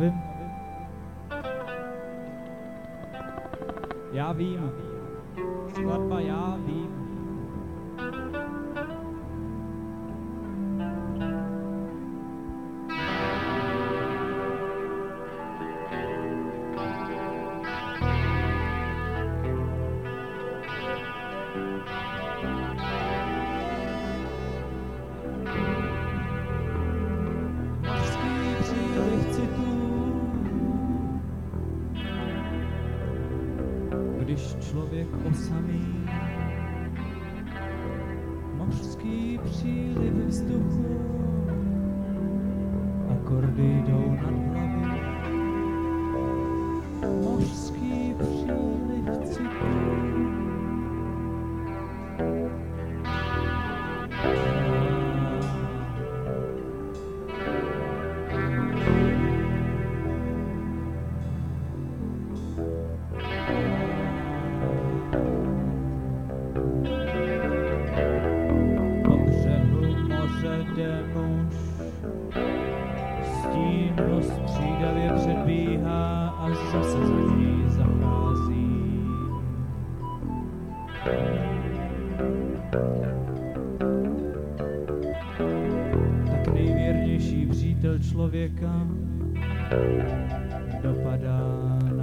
Javim. Javim. Das Wort war wie? Člověk osamí. Mořský příliv vzduchu, akordy jdou nad hlavy. Stín ho střídavě předbíhá a zase za ní zachází. Tak nejvěrnější přítel člověka dopadá na